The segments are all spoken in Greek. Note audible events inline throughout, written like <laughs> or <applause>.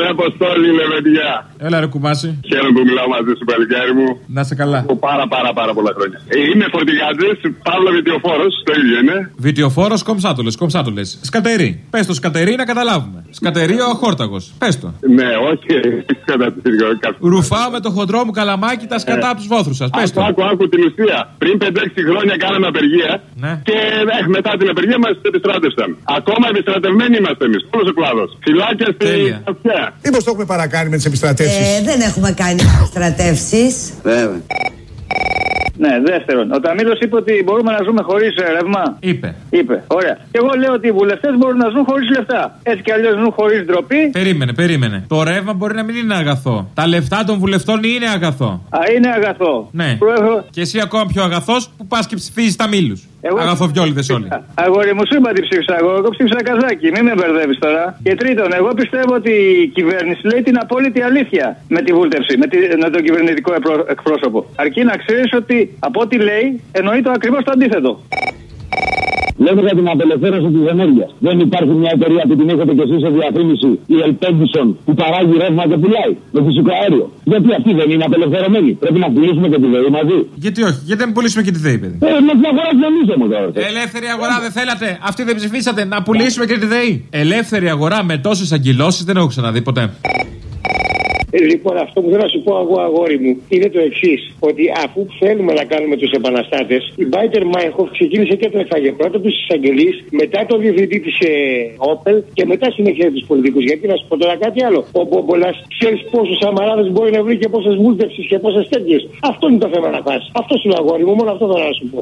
Ρε, Αποστόλη, είναι παιδιά. Έλα, ρε κουμάσι. Χαίρομαι που μιλάω μαζί σου, παλικάρι μου. Να σε καλά. Από πάρα πάρα πάρα πολλά χρόνια. Ε, Είμαι φορτηγάτης, Παύλο Βιτιοφόρος, το ίδιο είναι. Βιτιοφόρος κομψάτολες, κομψάτολες. Σκατερί. Πες το σκατερί να καταλάβουμε. Σκατερί ο αχόρταγο. Πες το. Ναι, όχι, <laughs> κατά τη Ρουφάω με το χοντρό μου καλαμάκι τα σκατά από τους βόθρους σας. Πες Άκου, το. άκου, άκου την ουσία. Πριν 5-6 χρόνια κάναμε απεργία Ναι. και ε, μετά την απεργία μας επιστράτευσαν. Ακόμα επιστρατευμένοι είμαστε εμείς, όλος ο κλάδος. Φυλάκια στην Τέλεια. αυτιά. Μήπως το έχουμε παρακάνει με τις επιστρατεύσεις; Ε, δεν έχουμε κάνει στρατεύσει. Βέβαια. Ναι, δεύτερον, ο Ταμίλο είπε ότι μπορούμε να ζούμε χωρίς ρεύμα. Είπε. Είπε. Ωραία. Και εγώ λέω ότι οι βουλευτές μπορούν να ζουν χωρίς λεφτά. Έτσι κι αλλιώς ζουν χωρίς ντροπή. Περίμενε, περίμενε. Το ρεύμα μπορεί να μην είναι αγαθό. Τα λεφτά των βουλευτών είναι αγαθό. Α, είναι αγαθό. Ναι. Προέχω- Και εσύ ακόμα πιο αγαθός που πας και ψηφίζεις τα μήλου. Εγώ- Αγαθοβιόλιδε όλοι. Αγόρι μου, σου είπα τι ψήφισα εγώ. Εγώ ψήφισα καζάκι. Μην με μπερδεύεις τώρα. Και τρίτον, εγώ πιστεύω ότι η κυβέρνηση λέει την απόλυτη αλήθεια με τη βούλτευση, με, τη, με τον κυβερνητικό επρό- εκπρόσωπο. Αρκεί να ξέρεις ότι από ό,τι λέει εννοεί το ακριβώς το αντίθετο. Λέμε για την απελευθέρωση της ενέργειας. Δεν υπάρχει μια εταιρεία που την έχετε και εσείς σε διαφήμιση, η Ελπέντισον, που παράγει ρεύμα και πουλάει με φυσικό αέριο. Γιατί αυτή δεν είναι απελευθερωμένη. Πρέπει να πουλήσουμε και τη ΔΕΗ μαζί. Γιατί όχι, γιατί δεν πουλήσουμε και τη ΔΕΗ, παιδί; Ε, με την αγορά δεν είσαι μου τώρα. Ελεύθερη αγορά δεν θέλατε. Αυτοί δεν ψηφίσατε. Να πουλήσουμε και τη ΔΕΗ. Ελεύθερη αγορά με τόσες αγκυλώσει δεν έχω ξαναδεί ποτέ. Ε, λοιπόν, αυτό που θέλω να σου πω εγώ, αγόρι μου, είναι το εξής. Ότι αφού θέλουμε να κάνουμε τους επαναστάτες, η Μπάιτερ Μάιχοφ ξεκίνησε και το έφαγε πρώτα τους εισαγγελεί, μετά το διευθυντή της ε, Όπελ και μετά συνέχεια τους πολιτικούς. Γιατί να σου πω τώρα κάτι άλλο. Ο Μπόμπολα ξέρεις πόσους αμαράδες μπορεί να βρει και πόσες βούλτευσει και πόσες τέτοιες. Αυτό είναι το θέμα να πα. Αυτό σου λέω, αγόρι μου, μόνο αυτό θέλω να σου πω.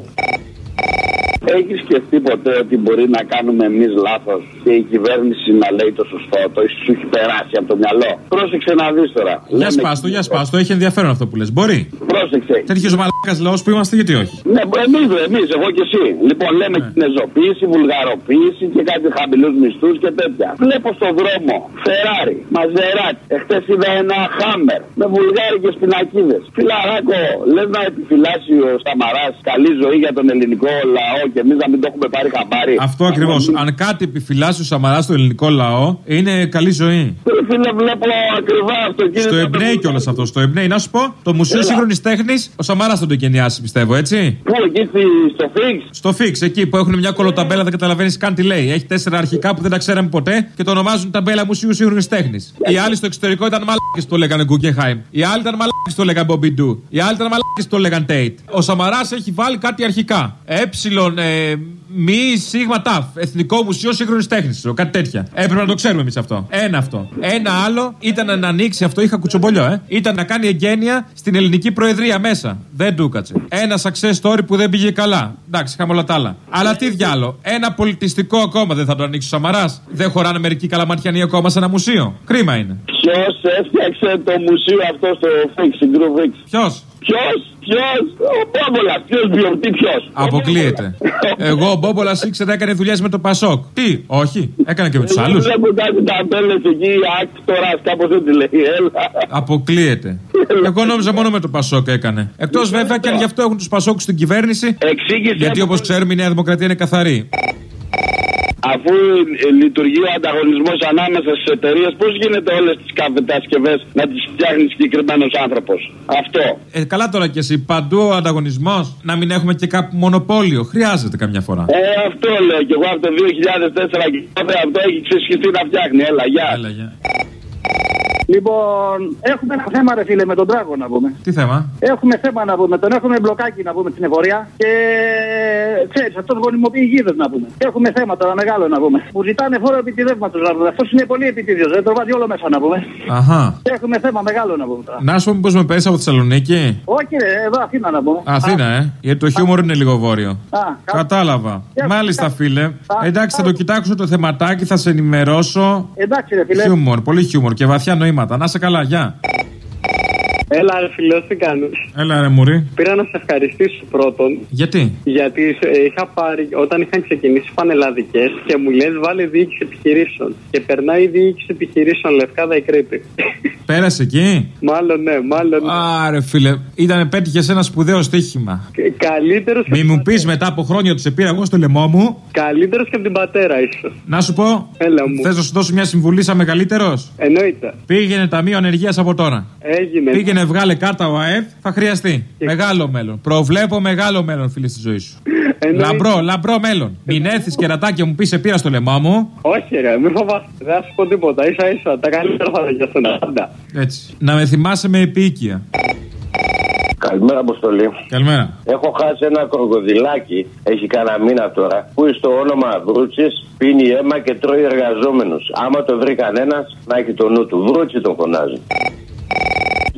Έχεις σκεφτεί ποτέ ότι μπορεί να κάνουμε εμείς λάθος και η κυβέρνηση να λέει το σωστό, το σου έχει περάσει από το μυαλό; Πρόσεξε να δεις τώρα. Για σπάστο, για σπάστο. Έχει ενδιαφέρον αυτό που λες. Μπορεί. Πρόσεξε. Τέτοιος μαλάκας λαός που είμαστε, γιατί όχι; Ναι, εμείς, εμείς, εγώ και εσύ. Λοιπόν, λέμε Ναι. κινεζοποίηση, βουλγαροποίηση και κάτι χαμηλούς μισθούς και τέτοια. Βλέπω στον δρόμο Ferrari, Maserati. Εχθές είδα ένα Hummer με βουλγάρικες πινακίδες. Φιλαράκο, λες να επιφυλάσσει ο Σαμαράς καλή ζωή για τον ελληνικό λαό και εμείς να μην το έχουμε πάρει χαμπάρι. Αυτό ακριβώς. Αν κάτι επιφυλάσσει ο Σαμαράς στο ελληνικό λαό, είναι καλή ζωή. Φίλε, βλέπω ακριβά αυτοκίνητα. Στο εμπνέει κιόλας αυτό. Στο εμπνέει. Να σου πω, το Μουσείο Έλα. Σύγχρονης Τέχνης, ο Σαμαράς θα το εγκαινιάσει, πιστεύω, έτσι; Πού, εκεί στη- στο Φίξ; Στο Φίξ, εκεί που έχουν μια κολοταμπέλα, δεν καταλαβαίνεις καν τι λέει. Έχει τέσσερα αρχικά που δεν τα ξέραμε ποτέ και το ονομάζουν ταμπέλα Μουσείου Σύγχρονης Τέχνης. Οι άλλοι στο εξωτερικό ήταν μαλάκες που το λέγανε Guggenheim. Οι άλλοι ήταν μαλάκες που το λέγανε Bombidou. Οι άλλοι ήταν μαλάκες που το λέγανε Tate. Ο Σαμαράς έχει βάλει κάτι αρχικά. Έψιλον, ε, μη σίγμα ταφ. Εθνικό Μουσείο Σύγχρονης Τέχνης. Κάτι τέτοια. Έπρεπε να το ξέρουμε εμείς αυτό. Ένα αυτό. Ένα άλλο ήταν να ανοίξει αυτό, είχα κουτσομπολιό, ε. Ήταν να κάνει εγγένεια στην ελληνική προεδρία μέσα. Δεν του κάτσε. Ένα success story που δεν πήγε καλά. Εντάξει, είχαμε όλα τα άλλα. Αλλά τι διάλο. Ένα πολιτιστικό ακόμα δεν θα το ανοίξει ο Σαμαράς. Δεν χωράνε μερικοί καλαμαρτιανοί ακόμα σε ένα μουσείο. Κρίμα είναι. Ποιος έφτιαξε το μουσείο αυτό στο Φίξ, στην Γκρου Φίξ. Ποιος; Ποιος, ποιος, ο Πόμπολα, ποιος βιωτή, ποιος; Αποκλείεται. Εγώ ο Μπόμπολας ήξερα έκανε δουλειές με το Πασόκ. Τι, όχι, έκανε και με τους άλλους; Βλέπω κάτι ταμπέλε εκεί, άκτορα, κάπως έτσι λέει. Έλα. Αποκλείεται. Εγώ νόμιζα μόνο με το Πασόκ έκανε. Εκτός βέβαια και αν γι' αυτό έχουν τους Πασόκους στην κυβέρνηση. Εξήγησε. Γιατί όπως ξέρουμε η Νέα Δημοκρατία είναι καθαρή. Αφού ε, λειτουργεί ο ανταγωνισμός ανάμεσα στις εταιρείες, πώς γίνεται όλες τις κατασκευές να τις φτιάχνει συγκεκριμένος άνθρωπος; Αυτό. Ε, καλά τώρα κι εσύ. Παντού ο ανταγωνισμός. Να μην έχουμε και κάπου μονοπόλιο. Χρειάζεται καμιά φορά. Ε, αυτό λέω και εγώ από το 2004 και τότε αυτό έχει ξεσχιστεί να φτιάχνει. Έλα, γεια. Έλα, γεια. Λοιπόν, έχουμε ένα θέμα, ρε φίλε, με τον Τράγο να πούμε. Τι θέμα; Έχουμε θέμα να πούμε. Τον έχουμε μπλοκάκι να πούμε στην εφορία. Και ξέρεις, αυτός γονιμοποιεί γίδες να πούμε. Και έχουμε θέμα τώρα μεγάλο να πούμε. Που ζητάνε φόρο επιτιδεύματο να πούμε. Αυτός είναι πολύ επιτίδιος. Δεν το βάζει όλο μέσα να πούμε. Αχά. Και έχουμε θέμα μεγάλο να πούμε τώρα. Να σου πω μήπως με πέσει από Θεσσαλονίκη. Όχι, ρε, εδώ Αθήνα να πούμε. Αθήνα, ε. Γιατί το χιούμορ είναι λίγο βόρειο. Α, κα- Κατάλαβα. Κα- Μάλιστα, κα- φίλε. Α, Εντάξει, θα α. το κοιτάξω το θεματάκι, θα σε ενημερώσω. Εντάξει, ρε φίλε. Χιούμορ, πολύ χιούμορ και βαθιά νοήματα. Να σε καλά, γεια. Έλα, ρε φιλό, τι κάνεις; Έλα, ρε Μουρή. Πήρα να σε ευχαριστήσω πρώτον. Γιατί; Γιατί ε, είχα πάρει, όταν είχαν ξεκινήσει οι πανελλαδικές και μου λες βάλε διοίκηση επιχειρήσεων. Και περνάει η διοίκηση επιχειρήσεων Λευκάδα η Κρήτη. Πέρασε εκεί; μάλλον ναι, μάλλον. Άρε φίλε, ήταν πέτυχες ένα σπουδαίο στοίχημα. Καλύτερος Μη μου πεις μετά από χρόνια ότι σε πήρα εγώ στο λαιμό μου. Καλύτερος και από την πατέρα ίσω. Να σου πω. Έλα μου. Θες να σου δώσω μια συμβουλή σαν μεγαλύτερος; Εννοείται. Πήγαινε ταμείο ανεργίας από τώρα. Έγινε. Πήγαινε βγάλε κάρτα ΟΑΕΔ, θα χρειαστεί. Μεγάλο μέλλον. Προβλέπω μεγάλο μέλλον, φίλε, στη ζωή σου. Εννοείται. Λαμπρό, λαμπρό μέλλον. Μην έρθει κερατάκι και μου πεις σε πήρα στο λαιμό μου. Όχι, ρε, μην φοβάσαι. Δεν θα σου πω τίποτα. σα ίσα. Τα καλύτερα θα είναι για σένα. Πάντα. Έτσι. Να με θυμάσαι με επίοικια. Καλημέρα, Αποστολή. Καλημέρα. Έχω χάσει ένα κροκοδιλάκι, έχει κανένα μήνα τώρα, που είναι στο όνομα Βρούτσης, πίνει αίμα και τρώει εργαζόμενους. Άμα το βρει κανένας, να έχει το νου του. Βρούτση τον φωνάζει.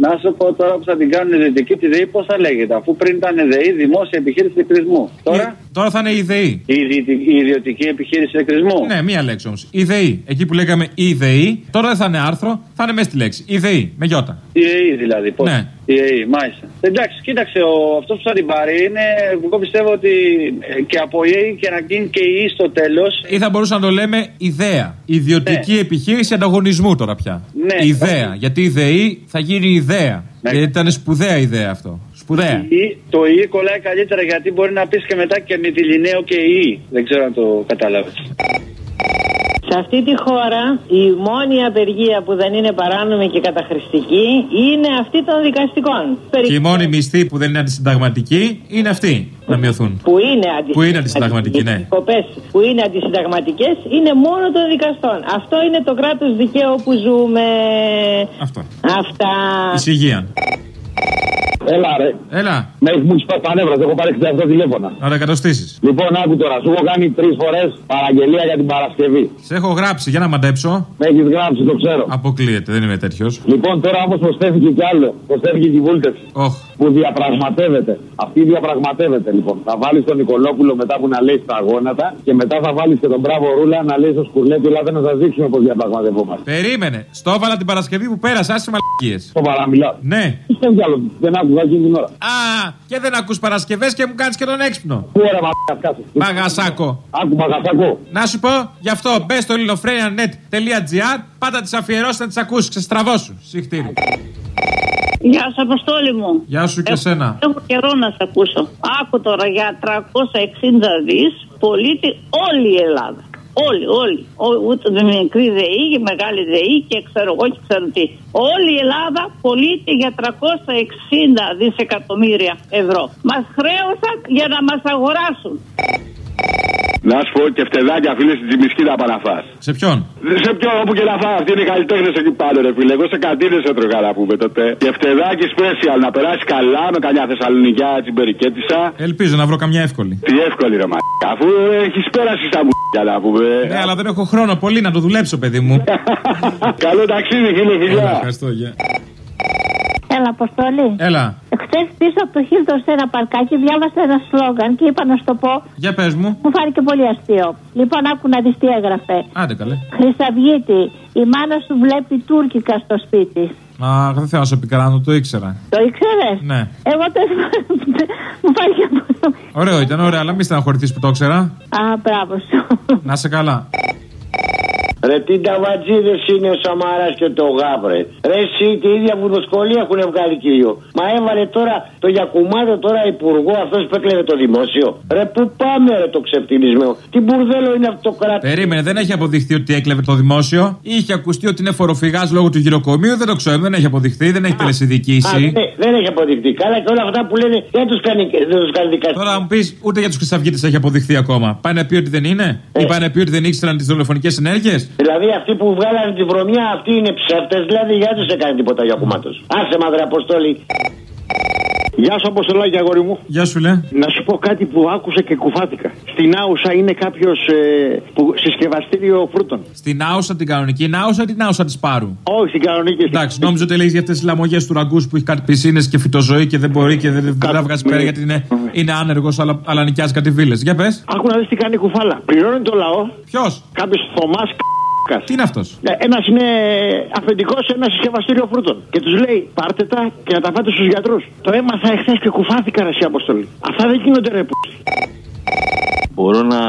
Να σου πω τώρα που θα την κάνουν η δυτική τη ΔΕΗ, πώς θα λέγεται. Αφού πριν ήταν ΔΕΗ, δημόσια επιχείρηση εκρισμού. Τώρα Τώρα θα είναι η ΔΕΗ. η, ιδιωτική- η ιδιωτική επιχείρηση εκρισμού. Ναι, μία λέξη όμως. Η ΔΕΗ. Εκεί που λέγαμε η ΔΕΗ, τώρα δεν θα είναι άρθρο, θα είναι μέσα στη λέξη. Η ΔΕΗ, με γιώτα. Η ΕΕ δηλαδή. Πώς. Ναι. Η ΕΕ, μάλιστα. Εντάξει, κοίταξε, ο, αυτός που θα την πάρει είναι, εγώ πιστεύω ότι ε, και από η ΕΕ και να γίνει και η ΕΕ στο τέλος. Ή θα μπορούσαμε να το λέμε ιδέα. Ιδιωτική επιχείρηση ανταγωνισμού τώρα πια. Ναι. Ιδέα. Γιατί η ΔΕΗ θα γίνει ιδέα. Ναι. Γιατί ήταν σπουδαία ιδέα αυτό. Σπουδαία. Το ΙΕ κολλάει καλύτερα γιατί μπορεί να πεις και μετά και με τη Λινέο και η ΙΕ. Δεν ξέρω αν το κατάλαβες. Σε αυτή τη χώρα η μόνη απεργία που δεν είναι παράνομη και καταχρηστική είναι αυτή των δικαστικών. Και η μόνη μισθή που δεν είναι αντισυνταγματική είναι αυτή να μειωθούν. Που είναι αντισυνταγματική. Που είναι αντισυνταγματική, ναι. Οι κοπές που είναι αντισυνταγματικές είναι μόνο των δικαστών. Αυτό είναι το κράτος δικαίου που ζούμε. Αυτό. Αυτά. Εισηγία. Έλα ρε. Έλα. Με έχει μου σπάσει τα νεύρα, σε έχω πάρει 68 τηλέφωνα. Να τα εκατοστήσεις. Λοιπόν, άκου τώρα, σου έχω κάνει τρεις φορές παραγγελία για την Παρασκευή. Σε έχω γράψει για να μαντέψω. Με έχεις γράψει, το ξέρω. Αποκλείεται, δεν είμαι τέτοιος. Λοιπόν, τώρα όμως προσθέθηκε κι άλλο. Προσθέθηκε και η βούλτευση. Οχ. Που διαπραγματεύεται. Αυτή διαπραγματεύεται λοιπόν. Θα βάλει τον Νικολόπουλο μετά που να λέει στα γόνατα και μετά θα βάλεις και τον Μπράβο Ρούλα να λέει στο σκουρλέτι. Ελλάδα να σας δείξουμε πώς διαπραγματευόμαστε. Περίμενε. Στο έβαλα την Παρασκευή που πέρασε, άσε μαλακίες. Το παραμιλάω. Ναι. Τι κι άλλο, δεν άκουγα εκείνη την ώρα. Α, και δεν ακούς Παρασκευές και μου κάνεις και τον έξυπνο. Πού ρε μαλάκα, κάτσε. Μαγασάκο. Άκου μαγασάκο. Να σου πω, γι' αυτό μπες στο ελληνοφρένια.net.gr πάντα τις αφιερώσεις να τις ακούσει. Ξεστραβώσου. Συχτήρι. Γεια σας, Αποστόλη μου. Γεια σου και σένα. Έχω καιρό να σε ακούσω. Άκου τώρα για 360 δις πολίτη όλη η Ελλάδα. Όλοι, όλοι. Ό- Ούτε με μικρή ΔΕΗ, και μεγάλη ΔΕΗ και ξέρω εγώ και ξέρω τι. Όλη η Ελλάδα πωλείται για 360 δισεκατομμύρια ευρώ. Μας χρέωσαν για να μας αγοράσουν. Να σου πω και φτεδάκια φίλε στην Τζιμισκή να παραφάς. Σε ποιον; Σε ποιον όπου και να φάω, αυτοί είναι οι καλλιτέχνε εκεί πάνω, ρε φίλε. Εγώ σε κατίνε έτρωγα να πούμε τότε. Και φτεδάκι special να περάσει καλά με καμιά Θεσσαλονικιά τσιμπερικέτησα. Ελπίζω να βρω καμιά εύκολη. Τι εύκολη ρε μα. Αφού έχεις πέρασει στα μουκιά να πούμε. Ναι, αλλά δεν έχω χρόνο πολύ να το δουλέψω, παιδί μου. <laughs> Καλό ταξίδι, φίλε, Έλα, φιλιά. Ευχαριστώ, γεια. Έλα, Αποστολή. Έλα, Χθε πίσω από το Χίλτον σε ένα παρκάκι διάβασα ένα σλόγγαν και είπα να σου το πω. για πες μου. Μου φάνηκε πολύ αστείο. Λοιπόν, άκου να δεις τι έγραφε. Άντε καλέ. Χρυσαυγίτη, η μάνα σου βλέπει τουρκικα στο σπίτι. Α, δεν θέλω να σε επικράνω, το ήξερα. Το ήξερε; Ναι. Εγώ το. Μου φάνηκε. Ωραίο ήταν, ωραίο, αλλά μην στεναχωρηθείς που το ήξερα. Α, μπράβο σου. Να σε καλά. Ρε τι ταβατζίδε είναι ο Σαμαράς και το Γάβρε. Ρε εσύ και η ίδια βουδοσκολία έχουν βγάλει κύριο. Μα έβαλε τώρα το Γιακουμάτο τώρα υπουργό αυτός που έκλεβε το δημόσιο. Ρε πού πάμε ρε το ξεφτυλισμένο. Τι μπουρδέλο είναι αυτό το κράτο. Περίμενε, δεν έχει αποδειχθεί ότι έκλεβε το δημόσιο. Είχε ακουστεί ότι είναι φοροφυγάς λόγω του γυροκομείου. Δεν το ξέρω, δεν έχει αποδειχθεί, δεν έχει τελεσυδικήσει. ναι, δεν έχει αποδειχτεί. Καλά και όλα αυτά που λένε δεν τους κάνει, δεν τους κάνει δικαστή. Τώρα μου πεις, ούτε για τους Χρυσαυγίτες έχει αποδειχθεί ακόμα. Πάει να πει ότι δεν είναι, ή πάει να πει ότι δεν ήξεραν τις δολοφονικές ενέργειες; Δηλαδή αυτοί που βγάλανε τη βρωμιά αυτοί είναι ψεύτες, δηλαδή γιατί του έκανε τίποτα για κουμάτο. Άσε μαδρε Αποστόλη. Γεια σου, Αποστολάκη, αγόρι μου. Γεια σου, λέει. Να σου πω κάτι που άκουσα και κουφάθηκα. Στην Άουσα είναι κάποιος ε, που- συσκευαστήριο φρούτων. Στην άουσα την κανονική, την άουσα ή την άουσα της πάρου; Όχι, στην κανονική. Εντάξει, νόμιζα ότι λέει για αυτές τις λαμογές του ραγκούς που έχει κάτι πισίνες και φυτοζωή και δεν μπορεί και δεν, δεν τα βγάζει πέρα γιατί είναι, είναι άνεργος, αλλά, αλλά νοικιάζει κάτι βίλες. Για πες. Άκου να δεις τι κάνει η κουφάλα. Πληρώνει το λαό. Ποιος; Κάποιος Θωμάς Τι είναι αυτός; Ένας είναι αφεντικός σε ένας συσκευαστήριο φρούτων. Και τους λέει: Πάρτε τα και να τα φάτε στους γιατρούς. Το έμαθα εχθές και κουφάθηκα ρε εσύ αποστολή. Αυτά δεν γίνονται ρε που. Μπορώ να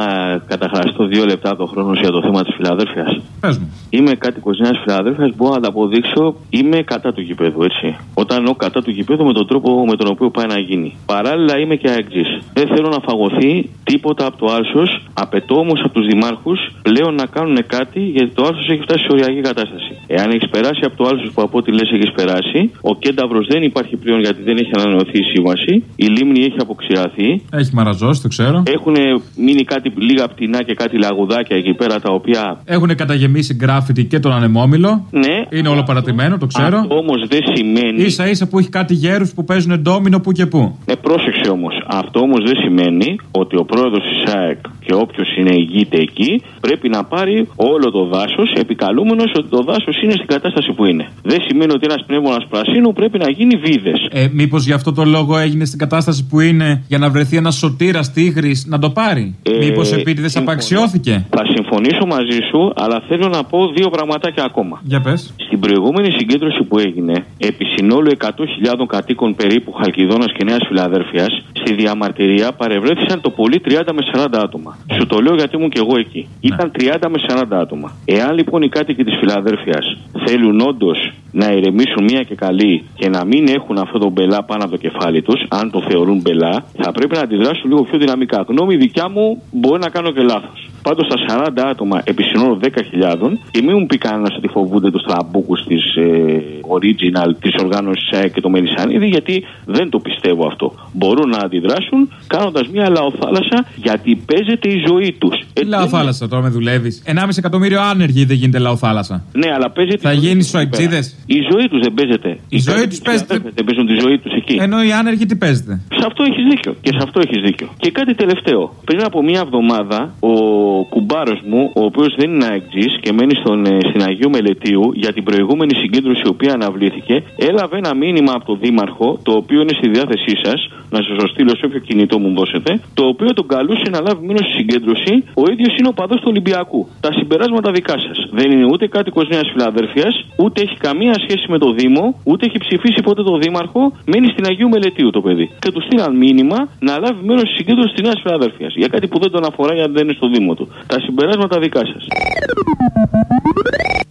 καταχραστώ δύο λεπτά το χρόνο για το θέμα της Φιλαδέλφιας. Πες μου. Είμαι κάτοικο Νέα Φιλαδέλφιας, μπορώ να τα αποδείξω. Είμαι κατά του γηπέδου, έτσι. Όταν εννοώ κατά του γηπέδου με τον τρόπο με τον οποίο πάει να γίνει. Παράλληλα είμαι και αεξή. Δεν θέλω να φαγωθεί τίποτα από το άλσο. Απαιτώ όμως από τους δημάρχους πλέον να κάνουν κάτι γιατί το άλσο έχει φτάσει σε οριακή κατάσταση. Εάν έχεις περάσει από το άλσο που από ό,τι λες έχεις περάσει, ο κένταυρος δεν υπάρχει πλέον γιατί δεν έχει ανανεωθεί η σύμβαση. Η λίμνη έχει αποξηραθεί. Έχει μαραζώσει, το ξέρω. Έχουν μείνει κάτι λίγα πτηνά και κάτι λαγουδάκια εκεί πέρα τα οποία. Έχουν καταγεμίσει γκράφιτι και τον ανεμόμυλο. Ναι. Είναι όλο παρατημένο, το ξέρω. Αυτό όμως δεν σημαίνει. σα ίσα που έχει κάτι γέρους που παίζουν ντόμινο που και που. Ναι, πρόσεξε όμως. Αυτό όμως δεν σημαίνει ότι ο πρόεδρος της ΣΑΕΚ και όποιος είναι ηγείται εκεί πρέπει να πάρει όλο το δάσος επικαλούμενος ότι το δάσος είναι στην κατάσταση που είναι. Δεν σημαίνει ότι ένας πνεύμονας πρασίνου πρέπει να γίνει βίδες. Ε, Μήπως γι' αυτό το λόγο έγινε στην κατάσταση που είναι για να βρεθεί ένας σωτήρας τίγρης να το πάρει; Ε, Μήπως επίτηδε συμφωνώ. απαξιώθηκε; Θα συμφωνήσω μαζί σου, αλλά θέλω να πω δύο πραγματάκια ακόμα. Για πες. Στην προηγούμενη συγκέντρωση που έγινε, επί συνόλου 100.000 κατοίκων περίπου Χαλκιδόνας και Νέας Φιλαδέρφειας, στη διαμαρτυρία παρευρέθησαν το πολύ 30 με 40 άτομα. Σου το λέω γιατί ήμουν και εγώ εκεί. Ήταν 30 με 40 άτομα. Εάν λοιπόν οι κάτοικοι της Φιλαδέρφεια θέλουν όντως να ηρεμήσουν μία και καλή και να μην έχουν αυτό το μπελά πάνω από το κεφάλι τους, αν το θεωρούν μπελά, θα πρέπει να αντιδράσουν λίγο πιο δυναμικά. Γνώμη δικιά μου, μπορεί να κάνω και λάθος. Πάντως στα 40 άτομα επί συνόλου 10.000 και μην μου πει κανένας ότι φοβούνται τους τραμπούκους της ε, original της οργάνωσης της ΑΕΚ και το Μελισσανίδη, γιατί δεν το πιστεύω αυτό. Μπορούν να αντιδράσουν κάνοντας μια λαοθάλασσα γιατί παίζεται η ζωή τους. Τι λαοθάλασσα τώρα με δουλεύεις; 1,5 εκατομμύριο άνεργοι δεν γίνεται λαοθάλασσα. Ναι, αλλά παίζεται. Θα η ζωή γίνει τους στου εκεί πέρα. αεξίδε. Η ζωή τους δεν παίζεται. Η ζωή τους παίζεται. Δεν παίζουν τη ζωή τους εκεί. Ενώ οι άνεργοι τι παίζετε. Σε αυτό έχεις δίκιο. Και σε αυτό έχεις δίκιο. Και κάτι τελευταίο. Πριν από μία εβδομάδα, ο κουμπάρος μου, ο οποίος δεν είναι αεκτζή και μένει στον, ε, στην Αγίου Μελετίου για την προηγούμενη συγκέντρωση η οποία αναβλήθηκε, έλαβε ένα μήνυμα από τον Δήμαρχο, το οποίο είναι στη διάθεσή σας, να σας το στείλω σε όποιο κινητό μου δώσετε, το οποίο τον καλούσε να λάβει μέρο στη συγκέντρωση. Ο ίδιος είναι ο παδός του Ολυμπιακού. Τα συμπεράσματα δικά σας. Δεν είναι ούτε κάτοικος Νέας Φιλαδέρφια, ούτε έχει καμία σχέση με το Δήμο, ούτε έχει ψηφίσει ποτέ το Δήμαρχο. Μένει στην Αγίου Μελετίου το παιδί. Και του στείλαν μήνυμα να λάβει μέρο στη συγκέντρωση της Νέας Φιλαδέρφια. Για κάτι που δεν τον αφορά γιατί δεν είναι στο Δήμο του. Τα συμπεράσματα δικά σας.